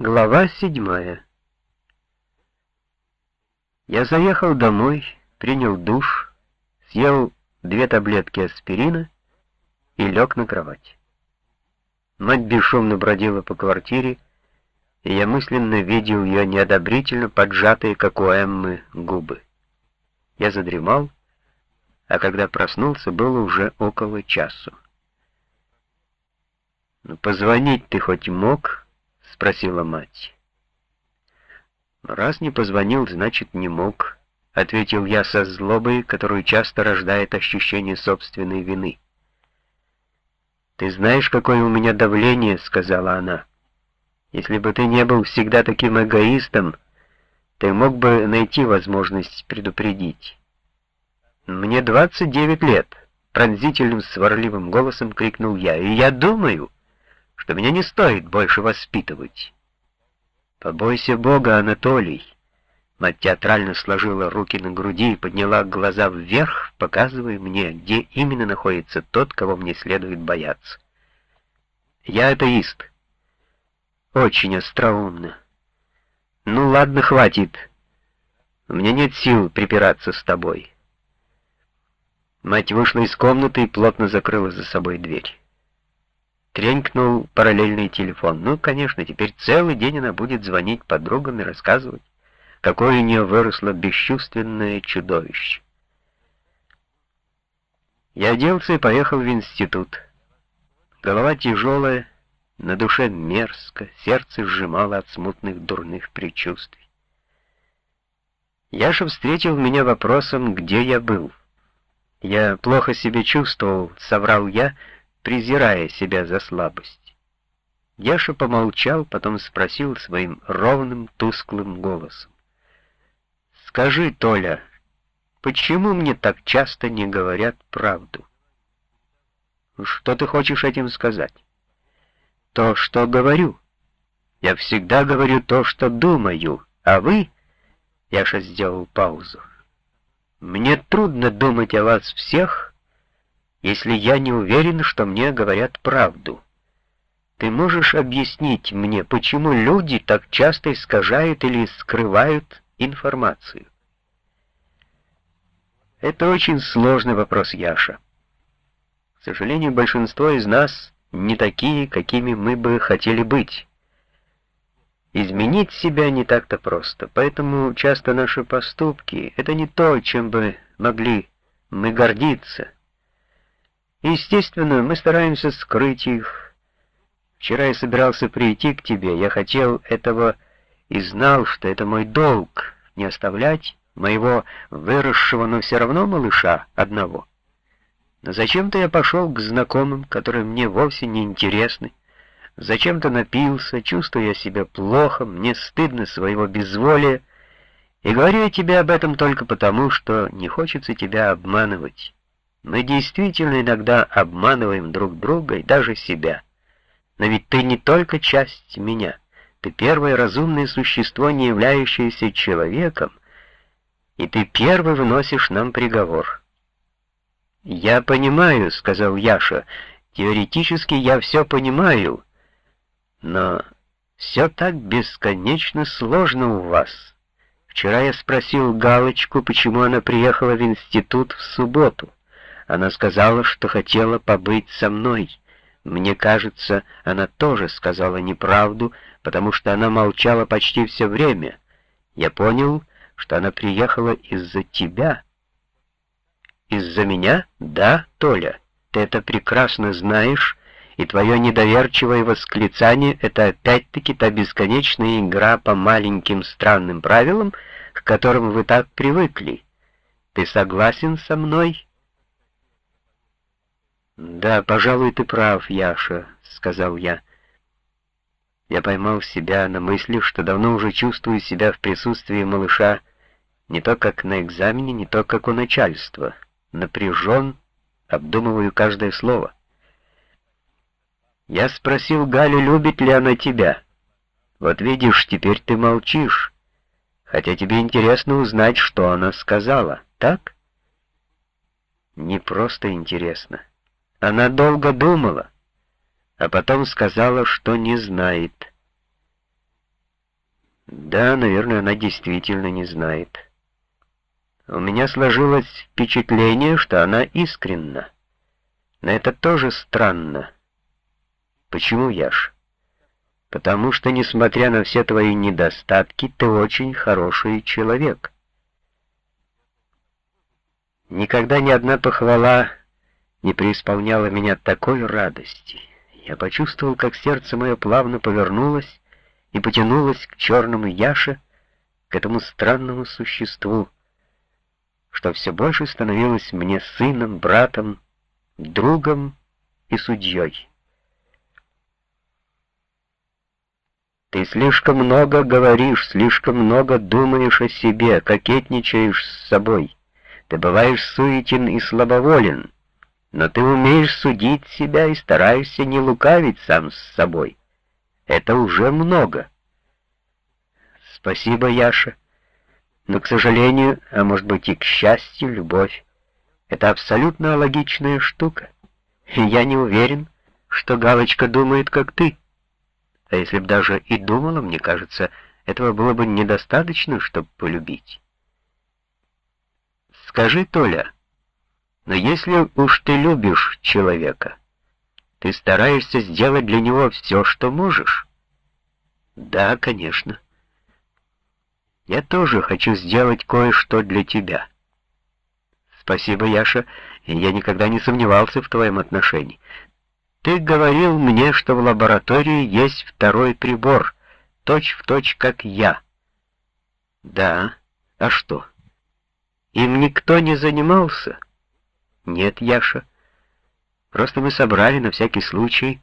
Глава седьмая. Я заехал домой, принял душ, съел две таблетки аспирина и лег на кровать. Мать бесшумно бродила по квартире, и я мысленно видел ее неодобрительно поджатые, как у Эммы, губы. Я задремал, а когда проснулся, было уже около часу. «Ну, позвонить ты хоть мог?» — спросила мать. «Раз не позвонил, значит, не мог», — ответил я со злобой, которую часто рождает ощущение собственной вины. «Ты знаешь, какое у меня давление», — сказала она. «Если бы ты не был всегда таким эгоистом, ты мог бы найти возможность предупредить». «Мне 29 лет», — пронзительным сварливым голосом крикнул я, — «и я думаю...» что меня не стоит больше воспитывать. Побойся Бога, Анатолий. Мать театрально сложила руки на груди и подняла глаза вверх, показывая мне, где именно находится тот, кого мне следует бояться. Я атеист. Очень остроумно. Ну ладно, хватит. У меня нет сил припираться с тобой. Мать вышла из комнаты и плотно закрыла за собой дверь. Тренькнул параллельный телефон. Ну, конечно, теперь целый день она будет звонить подругам и рассказывать, какое у нее выросло бесчувственное чудовище. Я оделся и поехал в институт. Голова тяжелая, на душе мерзко, сердце сжимало от смутных дурных предчувствий. Яша встретил меня вопросом, где я был. Я плохо себя чувствовал, соврал я, — презирая себя за слабость. Яша помолчал, потом спросил своим ровным, тусклым голосом. «Скажи, Толя, почему мне так часто не говорят правду?» «Что ты хочешь этим сказать?» «То, что говорю. Я всегда говорю то, что думаю, а вы...» Яша сделал паузу. «Мне трудно думать о вас всех, если я не уверен, что мне говорят правду. Ты можешь объяснить мне, почему люди так часто искажают или скрывают информацию? Это очень сложный вопрос, Яша. К сожалению, большинство из нас не такие, какими мы бы хотели быть. Изменить себя не так-то просто, поэтому часто наши поступки — это не то, чем бы могли мы гордиться — Естественно, мы стараемся скрыть их. Вчера я собирался прийти к тебе, я хотел этого и знал, что это мой долг, не оставлять моего выросшего, но все равно малыша одного. Но зачем-то я пошел к знакомым, которые мне вовсе не интересны. Зачем-то напился, чувствуя себя плохо, мне стыдно своего безволия, и говорю я тебе об этом только потому, что не хочется тебя обманывать. Мы действительно иногда обманываем друг друга и даже себя. Но ведь ты не только часть меня. Ты первое разумное существо, не являющееся человеком, и ты первый выносишь нам приговор. «Я понимаю», — сказал Яша, — «теоретически я все понимаю, но все так бесконечно сложно у вас». Вчера я спросил Галочку, почему она приехала в институт в субботу. Она сказала, что хотела побыть со мной. Мне кажется, она тоже сказала неправду, потому что она молчала почти все время. Я понял, что она приехала из-за тебя. Из-за меня? Да, Толя. Ты это прекрасно знаешь, и твое недоверчивое восклицание — это опять-таки та бесконечная игра по маленьким странным правилам, к которым вы так привыкли. Ты согласен со мной?» «Да, пожалуй, ты прав, Яша», — сказал я. Я поймал себя на мысли, что давно уже чувствую себя в присутствии малыша не то как на экзамене, не то как у начальства. Напряжен, обдумываю каждое слово. Я спросил Галю, любит ли она тебя. Вот видишь, теперь ты молчишь, хотя тебе интересно узнать, что она сказала, так? Не просто интересно. Она долго думала, а потом сказала, что не знает. Да, наверное, она действительно не знает. У меня сложилось впечатление, что она искренна. Но это тоже странно. Почему, Яш? Потому что, несмотря на все твои недостатки, ты очень хороший человек. Никогда ни одна похвала не преисполняла меня такой радости. Я почувствовал, как сердце мое плавно повернулось и потянулось к черному Яше, к этому странному существу, что все больше становилось мне сыном, братом, другом и судьей. Ты слишком много говоришь, слишком много думаешь о себе, кокетничаешь с собой. Ты бываешь суетен и слабоволен, но ты умеешь судить себя и стараешься не лукавить сам с собой. Это уже много. Спасибо, Яша. Но, к сожалению, а может быть и к счастью, любовь — это абсолютно логичная штука. И я не уверен, что Галочка думает, как ты. А если б даже и думала, мне кажется, этого было бы недостаточно, чтобы полюбить. Скажи, Толя, но если уж ты любишь человека, ты стараешься сделать для него все, что можешь? Да, конечно. Я тоже хочу сделать кое-что для тебя. Спасибо, Яша, я никогда не сомневался в твоем отношении. Ты говорил мне, что в лаборатории есть второй прибор, точь-в-точь, точь, как я. Да, а что? Им никто не занимался? Нет, Яша. Просто мы собрали на всякий случай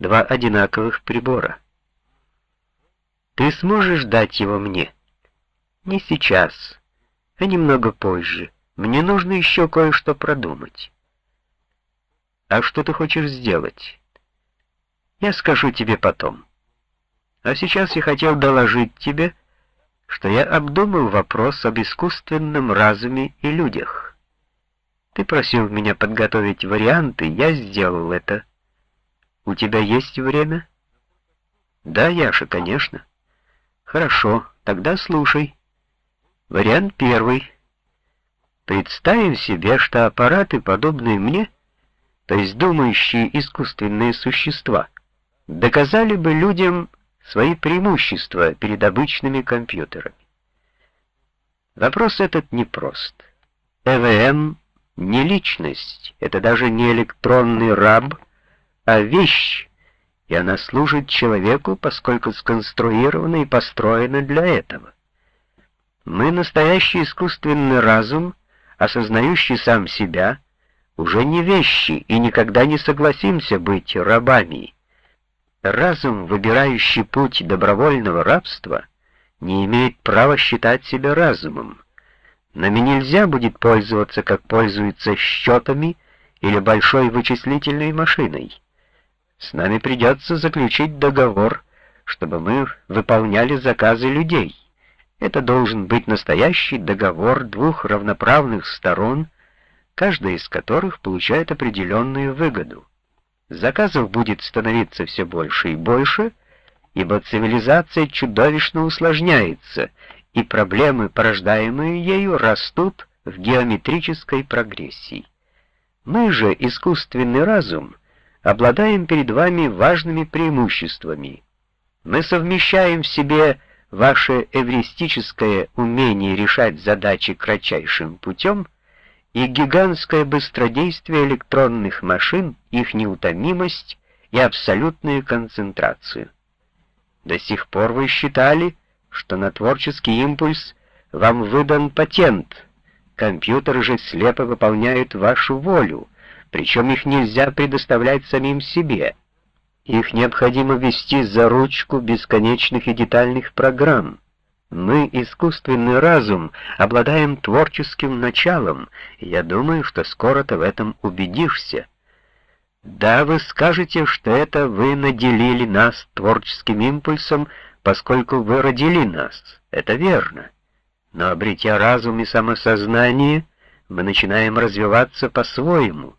два одинаковых прибора. Ты сможешь дать его мне? Не сейчас, а немного позже. Мне нужно еще кое-что продумать. А что ты хочешь сделать? Я скажу тебе потом. А сейчас я хотел доложить тебе, что я обдумал вопрос об искусственном разуме и людях. Ты просил меня подготовить варианты, я сделал это. У тебя есть время? Да, Яша, конечно. Хорошо, тогда слушай. Вариант первый. Представим себе, что аппараты, подобные мне, то есть думающие искусственные существа, доказали бы людям свои преимущества перед обычными компьютерами. Вопрос этот непрост. ЭВМ не личность, это даже не электронный раб, а вещь, и она служит человеку, поскольку сконструирована и построена для этого. Мы настоящий искусственный разум, осознающий сам себя, уже не вещи и никогда не согласимся быть рабами. Разум, выбирающий путь добровольного рабства, не имеет права считать себя разумом. Нами нельзя будет пользоваться, как пользуются счетами или большой вычислительной машиной. С нами придется заключить договор, чтобы мы выполняли заказы людей. Это должен быть настоящий договор двух равноправных сторон, каждая из которых получает определенную выгоду. Заказов будет становиться все больше и больше, ибо цивилизация чудовищно усложняется, и проблемы, порождаемые ею, растут в геометрической прогрессии. Мы же, искусственный разум, обладаем перед вами важными преимуществами. Мы совмещаем в себе ваше эвристическое умение решать задачи кратчайшим путем и гигантское быстродействие электронных машин, их неутомимость и абсолютную концентрацию. До сих пор вы считали, что на творческий импульс вам выдан патент, компьютеры же слепо выполняют вашу волю, причем их нельзя предоставлять самим себе. Их необходимо вести за ручку бесконечных и детальных программ. Мы, искусственный разум, обладаем творческим началом, и я думаю, что скоро ты в этом убедишься. Да, вы скажете, что это вы наделили нас творческим импульсом, поскольку вы родили нас. Это верно. Но обретя разум и самосознание, мы начинаем развиваться по-своему.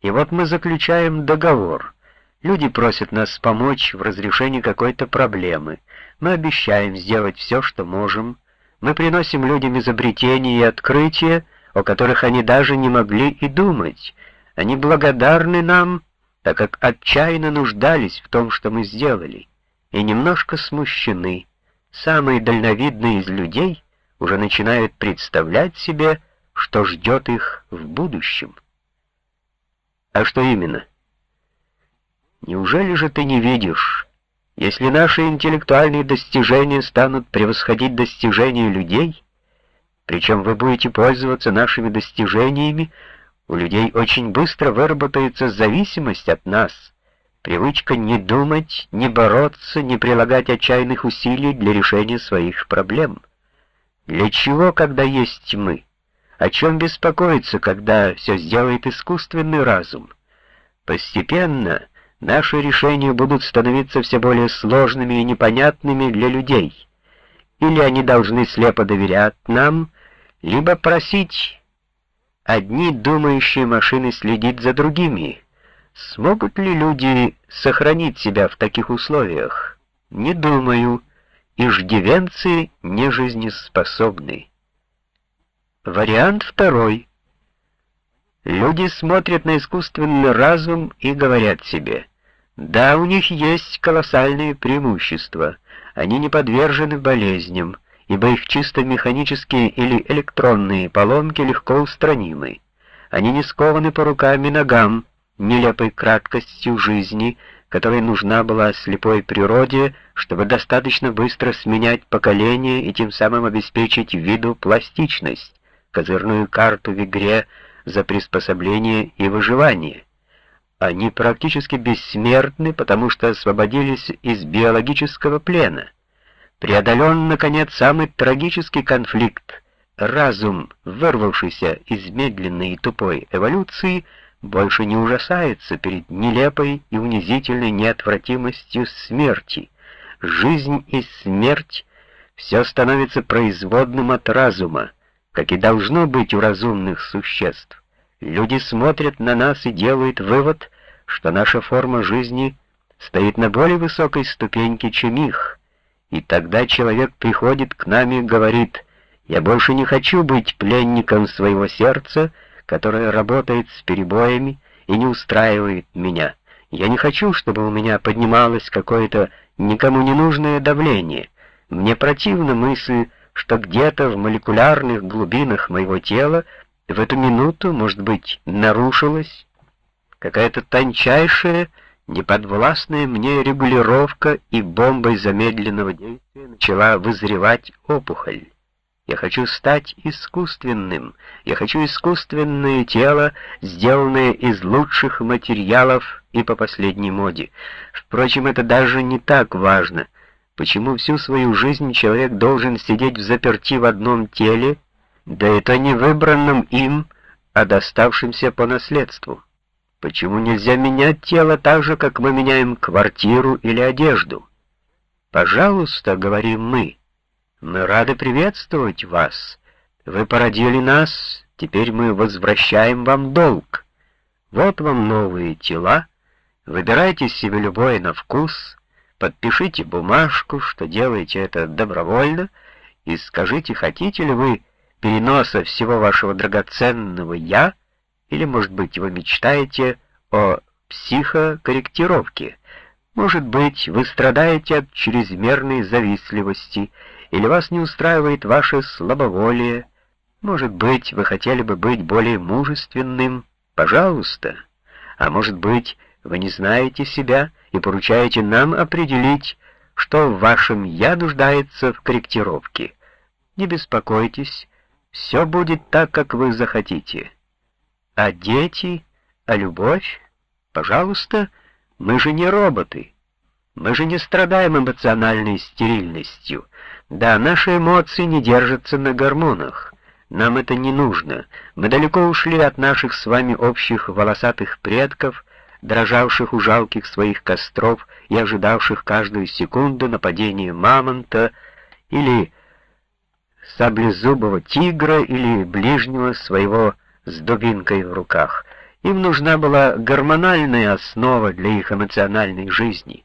И вот мы заключаем договор. Люди просят нас помочь в разрешении какой-то проблемы. Мы обещаем сделать все, что можем. Мы приносим людям изобретения и открытия, о которых они даже не могли и думать. Они благодарны нам, так как отчаянно нуждались в том, что мы сделали, и немножко смущены. Самые дальновидные из людей уже начинают представлять себе, что ждет их в будущем. А что именно? Неужели же ты не видишь, если наши интеллектуальные достижения станут превосходить достижения людей, причем вы будете пользоваться нашими достижениями, у людей очень быстро выработается зависимость от нас, привычка не думать, не бороться, не прилагать отчаянных усилий для решения своих проблем. Для чего, когда есть мы? О чем беспокоиться, когда все сделает искусственный разум? Постепенно наши решения будут становиться все более сложными и непонятными для людей. Или они должны слепо доверять нам, либо просить. Одни думающие машины следить за другими. Смогут ли люди сохранить себя в таких условиях? Не думаю. Иждивенцы не жизнеспособны. Вариант второй. Люди смотрят на искусственный разум и говорят себе, да, у них есть колоссальные преимущества, они не подвержены болезням, ибо их чисто механические или электронные поломки легко устранимы. Они не скованы по рукам и ногам, нелепой краткостью жизни, которая нужна была слепой природе, чтобы достаточно быстро сменять поколение и тем самым обеспечить виду пластичность, козырную карту в игре за приспособление и выживание. Они практически бессмертны, потому что освободились из биологического плена. Преодолен, наконец, самый трагический конфликт. Разум, вырвавшийся из медленной и тупой эволюции, больше не ужасается перед нелепой и унизительной неотвратимостью смерти. Жизнь и смерть все становится производным от разума, как и должно быть у разумных существ. Люди смотрят на нас и делают вывод, что наша форма жизни стоит на более высокой ступеньке, чем их. И тогда человек приходит к нам и говорит, «Я больше не хочу быть пленником своего сердца, которое работает с перебоями и не устраивает меня. Я не хочу, чтобы у меня поднималось какое-то никому не нужное давление. Мне противна мысль, что где-то в молекулярных глубинах моего тела в эту минуту, может быть, нарушилась какая-то тончайшая, неподвластная мне регулировка и бомбой замедленного действия начала вызревать опухоль. Я хочу стать искусственным. Я хочу искусственное тело, сделанное из лучших материалов и по последней моде. Впрочем, это даже не так важно — Почему всю свою жизнь человек должен сидеть в заперти в одном теле, да это не выбранном им, а доставшимся по наследству? Почему нельзя менять тело так же, как мы меняем квартиру или одежду? «Пожалуйста», — говорим мы, — «мы рады приветствовать вас. Вы породили нас, теперь мы возвращаем вам долг. Вот вам новые тела, выбирайте себе любое на вкус» подпишите бумажку, что делаете это добровольно, и скажите, хотите ли вы переноса всего вашего драгоценного «я», или, может быть, вы мечтаете о психокорректировке, может быть, вы страдаете от чрезмерной завистливости, или вас не устраивает ваше слабоволие, может быть, вы хотели бы быть более мужественным, пожалуйста, а может быть, вы не знаете себя и поручаете нам определить, что в вашем «я» нуждается в корректировке. Не беспокойтесь, все будет так, как вы захотите. А дети, а любовь? Пожалуйста, мы же не роботы. Мы же не страдаем эмоциональной стерильностью. Да, наши эмоции не держатся на гормонах. Нам это не нужно. Мы далеко ушли от наших с вами общих волосатых предков, дрожавших у жалких своих костров и ожидавших каждую секунду нападения мамонта или саблезубого тигра или ближнего своего с дубинкой в руках. Им нужна была гормональная основа для их эмоциональной жизни.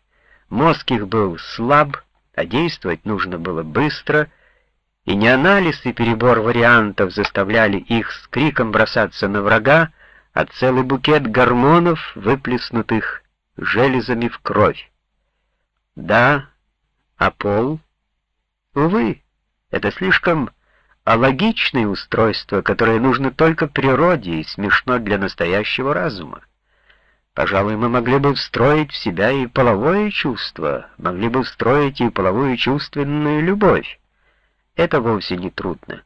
Мозг их был слаб, а действовать нужно было быстро, и не анализ и перебор вариантов заставляли их с криком бросаться на врага, а целый букет гормонов, выплеснутых железами в кровь. Да, а пол? Увы, это слишком алогичное устройство, которое нужно только природе и смешно для настоящего разума. Пожалуй, мы могли бы встроить в себя и половое чувство, могли бы встроить и половую чувственную любовь. Это вовсе не трудно.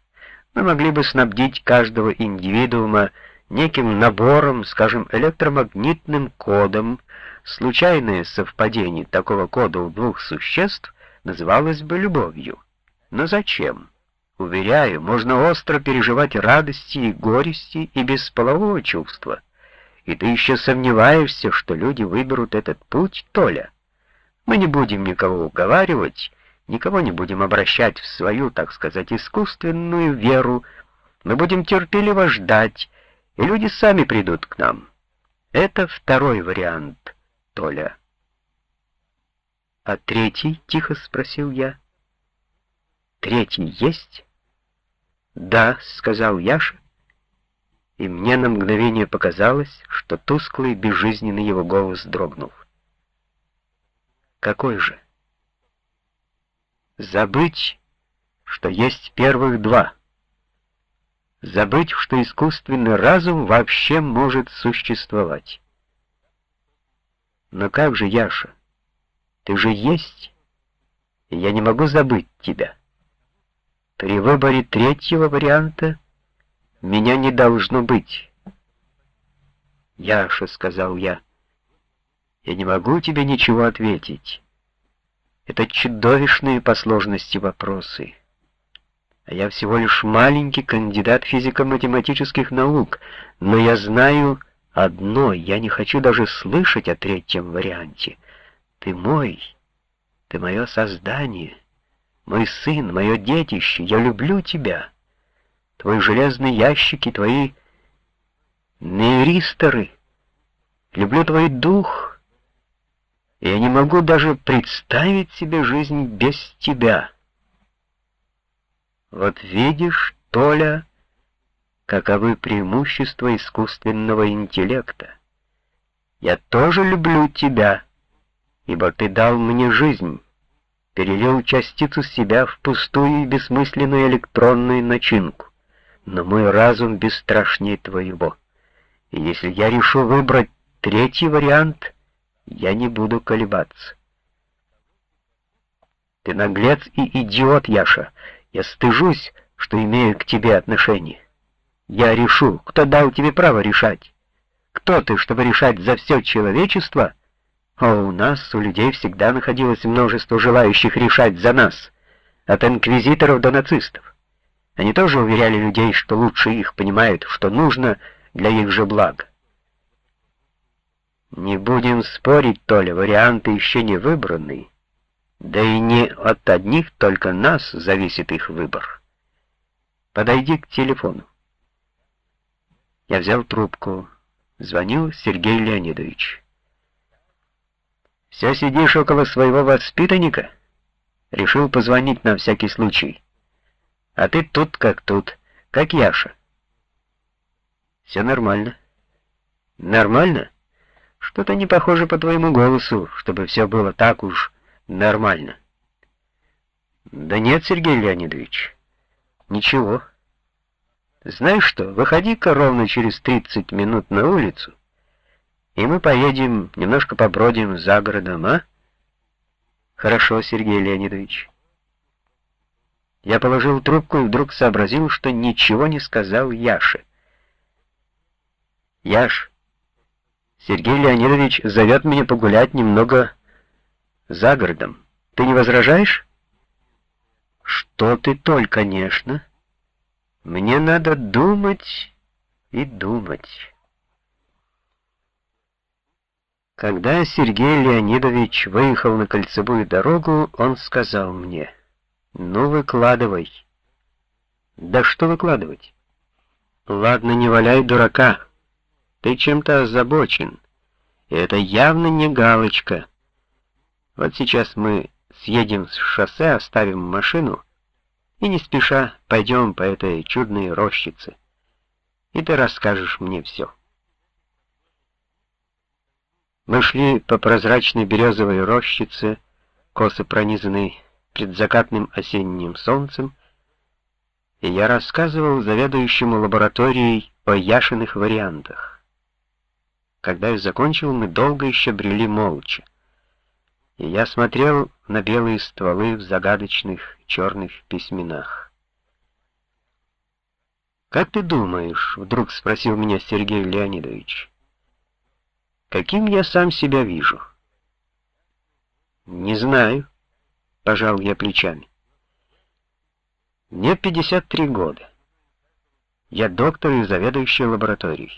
Мы могли бы снабдить каждого индивидуума неким набором, скажем, электромагнитным кодом. Случайное совпадение такого кода у двух существ называлось бы любовью. Но зачем? Уверяю, можно остро переживать радости и горести и без полового чувства. И ты еще сомневаешься, что люди выберут этот путь, Толя? Мы не будем никого уговаривать, никого не будем обращать в свою, так сказать, искусственную веру. Мы будем терпеливо ждать, и люди сами придут к нам. Это второй вариант, Толя. А третий, тихо спросил я. Третий есть? «Да», — сказал Яша, и мне на мгновение показалось, что тусклый, безжизненный его голос дрогнул. «Какой же?» «Забыть, что есть первых два. Забыть, что искусственный разум вообще может существовать. Но как же, Яша, ты же есть, и я не могу забыть тебя». При выборе третьего варианта меня не должно быть. Яша, — сказал я, — я не могу тебе ничего ответить. Это чудовищные по сложности вопросы. А я всего лишь маленький кандидат физико-математических наук, но я знаю одно, я не хочу даже слышать о третьем варианте. Ты мой, ты мое создание — мой сын, мое детище, я люблю тебя. Твои железные ящики, твои нейристоры. Люблю твой дух. Я не могу даже представить себе жизнь без тебя. Вот видишь, Толя, каковы преимущества искусственного интеллекта. Я тоже люблю тебя, ибо ты дал мне жизнь» перелил частицу себя в пустую и бессмысленную электронную начинку. Но мой разум бесстрашнее твоего. И если я решу выбрать третий вариант, я не буду колебаться. Ты наглец и идиот, Яша. Я стыжусь, что имею к тебе отношение. Я решу, кто дал тебе право решать. Кто ты, чтобы решать за все человечество — а у нас, у людей, всегда находилось множество желающих решать за нас, от инквизиторов до нацистов. Они тоже уверяли людей, что лучше их понимают, что нужно для их же блага. Не будем спорить, Толя, варианты еще не выбраны. Да и не от одних только нас зависит их выбор. Подойди к телефону. Я взял трубку. Звонил Сергей Леонидович. Все сидишь около своего воспитанника? Решил позвонить на всякий случай. А ты тут как тут, как Яша. Все нормально. Нормально? Что-то не похоже по твоему голосу, чтобы все было так уж нормально. Да нет, Сергей Леонидович, ничего. Знаешь что, выходи-ка ровно через 30 минут на улицу, и мы поедем, немножко побродим за городом, а? Хорошо, Сергей Леонидович. Я положил трубку и вдруг сообразил, что ничего не сказал Яше. Яш, Сергей Леонидович зовет меня погулять немного за городом. Ты не возражаешь? Что ты толь, конечно. Мне надо думать и думать. Когда Сергей Леонидович выехал на кольцевую дорогу, он сказал мне, «Ну, выкладывай». «Да что выкладывать?» «Ладно, не валяй дурака. Ты чем-то озабочен, и это явно не галочка. Вот сейчас мы съедем с шоссе, оставим машину и не спеша пойдем по этой чудной рощице, и ты расскажешь мне все. Мы шли по прозрачной березовой рощице, косо пронизанной предзакатным осенним солнцем, и я рассказывал заведующему лабораторией о Яшиных вариантах. Когда я закончил, мы долго еще брели молча, и я смотрел на белые стволы в загадочных черных письменах. «Как ты думаешь?» — вдруг спросил меня Сергей Леонидович. «Каким я сам себя вижу?» «Не знаю», — пожал я плечами. Мне 53 года. Я доктор и заведующий лабораторией.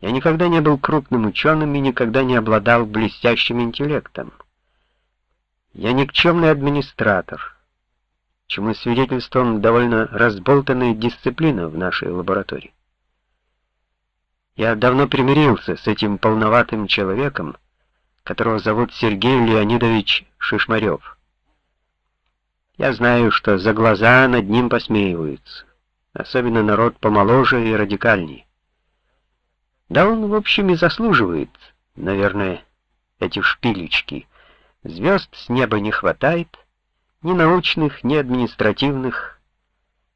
Я никогда не был крупным ученым и никогда не обладал блестящим интеллектом. Я никчемный администратор, чему свидетельством довольно разболтанная дисциплина в нашей лаборатории. Я давно примирился с этим полноватым человеком, которого зовут Сергей Леонидович Шишмарев. Я знаю, что за глаза над ним посмеиваются, особенно народ помоложе и радикальней. Да он, в общем, и заслуживает, наверное, эти шпилечки. Звезд с неба не хватает, ни научных, ни административных.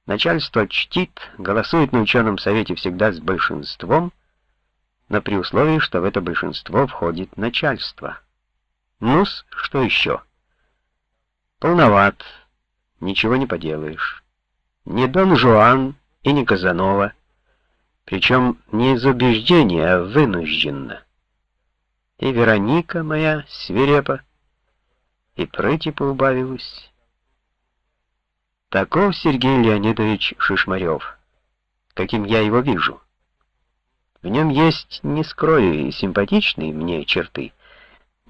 Начальство чтит, голосует на ученом совете всегда с большинством, но при условии, что в это большинство входит начальство. Ну-с, что еще? Полноват, ничего не поделаешь. Не Дон Жуан и не Казанова, причем не из убеждения, а вынужденно. И Вероника моя свирепа, и прыти поубавилась. Таков Сергей Леонидович Шишмарев, каким я его вижу. В нем есть, не скрою, симпатичные мне черты,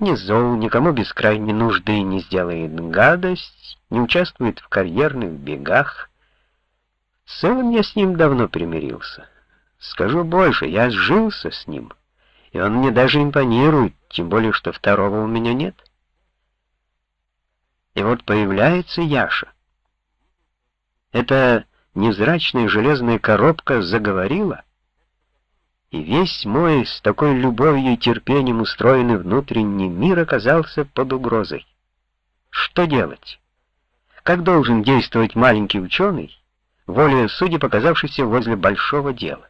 не зол, никому без крайней нужды не сделает гадость, не участвует в карьерных бегах. В целом я с ним давно примирился. Скажу больше, я сжился с ним, и он мне даже импонирует, тем более, что второго у меня нет. И вот появляется Яша. Эта невзрачная железная коробка заговорила, и весь мой с такой любовью и терпением устроенный внутренний мир оказался под угрозой. Что делать? Как должен действовать маленький ученый, волею судя показавшийся возле большого дела?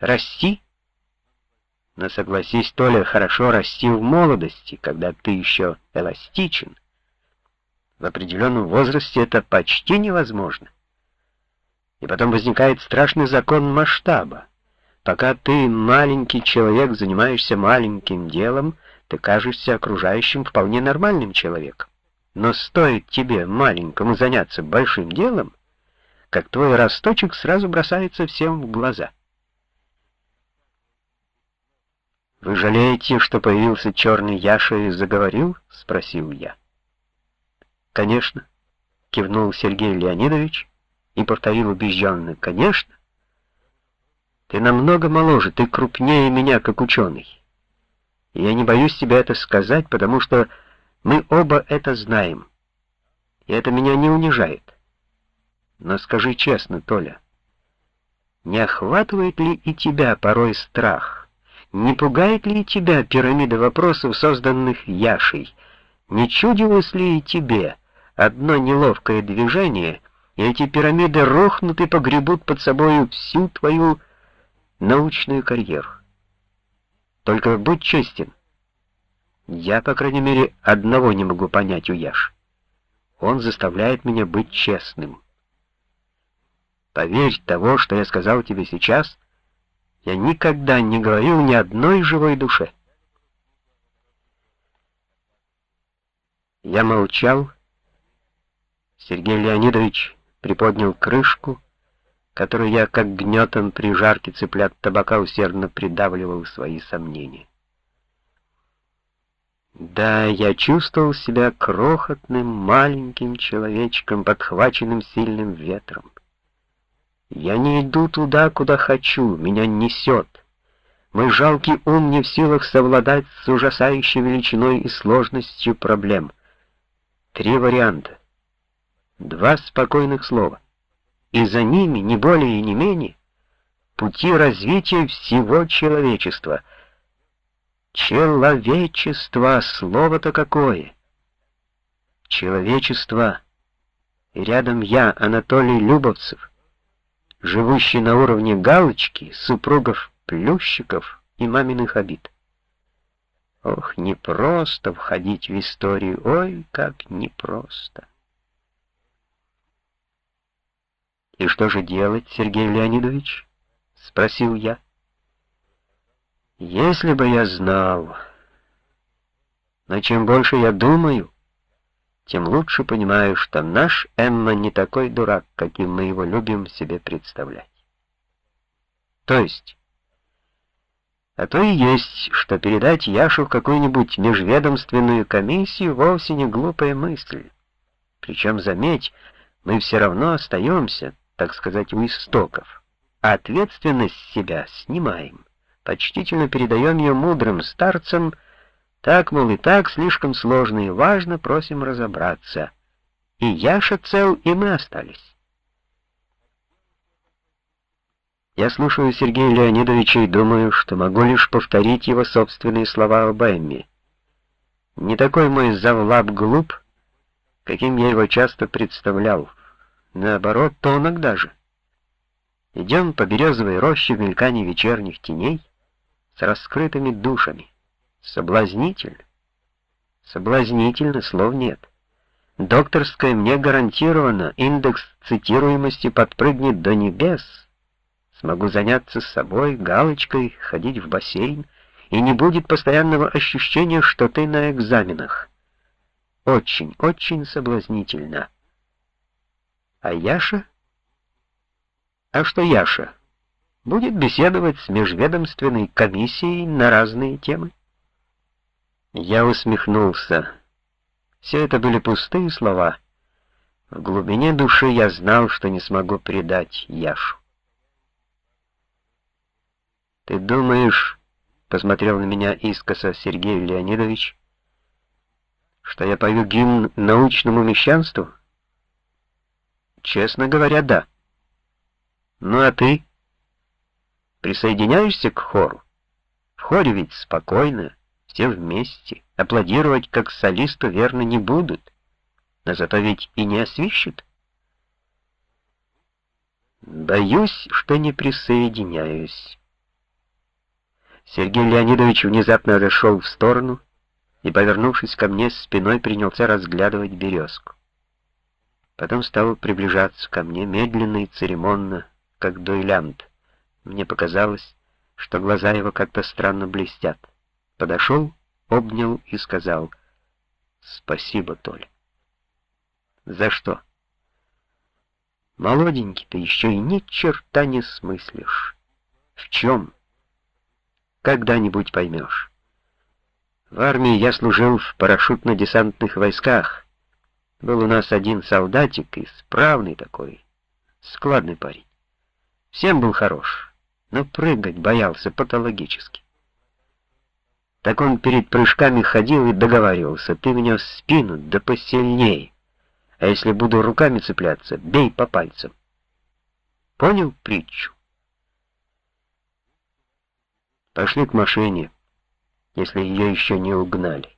Расти? Но согласись, Толя, хорошо расти в молодости, когда ты еще эластичен. В определенном возрасте это почти невозможно. И потом возникает страшный закон масштаба. Пока ты, маленький человек, занимаешься маленьким делом, ты кажешься окружающим вполне нормальным человеком. Но стоит тебе, маленькому, заняться большим делом, как твой росточек сразу бросается всем в глаза. «Вы жалеете, что появился черный Яша и заговорил?» — спросил я. «Конечно», — кивнул Сергей Леонидович и повторил убежденно. «Конечно. Ты намного моложе, ты крупнее меня, как ученый. Я не боюсь тебе это сказать, потому что мы оба это знаем. И это меня не унижает. Но скажи честно, Толя, не охватывает ли и тебя порой страх? Не пугает ли и тебя пирамида вопросов, созданных Яшей? Не чудилось ли и тебе одно неловкое движение, и эти пирамиды рухнут и погребут под собою всю твою научную карьеру. Только будь честен. Я, по крайней мере, одного не могу понять у Яш. Он заставляет меня быть честным. Поверь, того, что я сказал тебе сейчас, я никогда не говорил ни одной живой душе. Я молчал. Сергей Леонидович приподнял крышку, которую я, как гнетом при жарке цыплят табака, усердно придавливал свои сомнения. Да, я чувствовал себя крохотным, маленьким человечком, подхваченным сильным ветром. Я не иду туда, куда хочу, меня несет. Мой жалкий ум не в силах совладать с ужасающей величиной и сложностью проблем. Три варианта. Два спокойных слова. И за ними, не более и не менее, пути развития всего человечества. Человечество, слово-то какое! Человечество. И рядом я, Анатолий Любовцев, живущий на уровне галочки, супругов Плющиков и маминых обид. Ох, непросто входить в историю, ой, как непросто. «И что же делать, Сергей Леонидович?» — спросил я. «Если бы я знал. Но чем больше я думаю, тем лучше понимаю, что наш Эмма не такой дурак, каким мы его любим себе представлять. То есть, а то и есть, что передать Яшу в какую-нибудь межведомственную комиссию вовсе не глупая мысль. Причем, заметь, мы все равно остаемся, так сказать, у истоков, а ответственность себя снимаем, почтительно передаем ее мудрым старцам, так, мол, и так слишком сложно и важно, просим разобраться. И Яша цел, и мы остались. Я слушаю Сергея Леонидовича и думаю, что могу лишь повторить его собственные слова об Эмме. Не такой мой завлаб глуп, каким я его часто представлял. Наоборот, тонок даже. Идем по березовой роще в мелькании вечерних теней с раскрытыми душами. Соблазнитель. Соблазнительно, слов нет. Докторская мне гарантировано, индекс цитируемости подпрыгнет до небес. Смогу заняться собой, галочкой, ходить в бассейн, и не будет постоянного ощущения, что ты на экзаменах. Очень, очень соблазнительно. А Яша? А что Яша? Будет беседовать с межведомственной комиссией на разные темы. Я усмехнулся. Все это были пустые слова. В глубине души я знал, что не смогу предать Яшу. «Ты думаешь, — посмотрел на меня искоса Сергей Леонидович, — что я пою гимн научному мещанству?» «Честно говоря, да. Ну а ты? Присоединяешься к хору? В хоре ведь спокойно» все вместе. Аплодировать как солисту верно не будут, но зато ведь и не освищут. Боюсь, что не присоединяюсь. Сергей Леонидович внезапно отошел в сторону и, повернувшись ко мне спиной, принялся разглядывать березку. Потом стал приближаться ко мне медленно и церемонно, как дуэлянт. Мне показалось, что глаза его как-то странно блестят. Подошел, обнял и сказал «Спасибо, Толя». «За что?» «Молоденький ты еще и ни черта не смыслишь. В чем?» «Когда-нибудь поймешь». В армии я служил в парашютно-десантных войсках. Был у нас один солдатик, исправный такой, складный парень. Всем был хорош, но прыгать боялся патологически. Так он перед прыжками ходил и договаривался, ты меня в спину, да посильнее. А если буду руками цепляться, бей по пальцам. Понял притчу? Пошли к машине, если ее еще не угнали.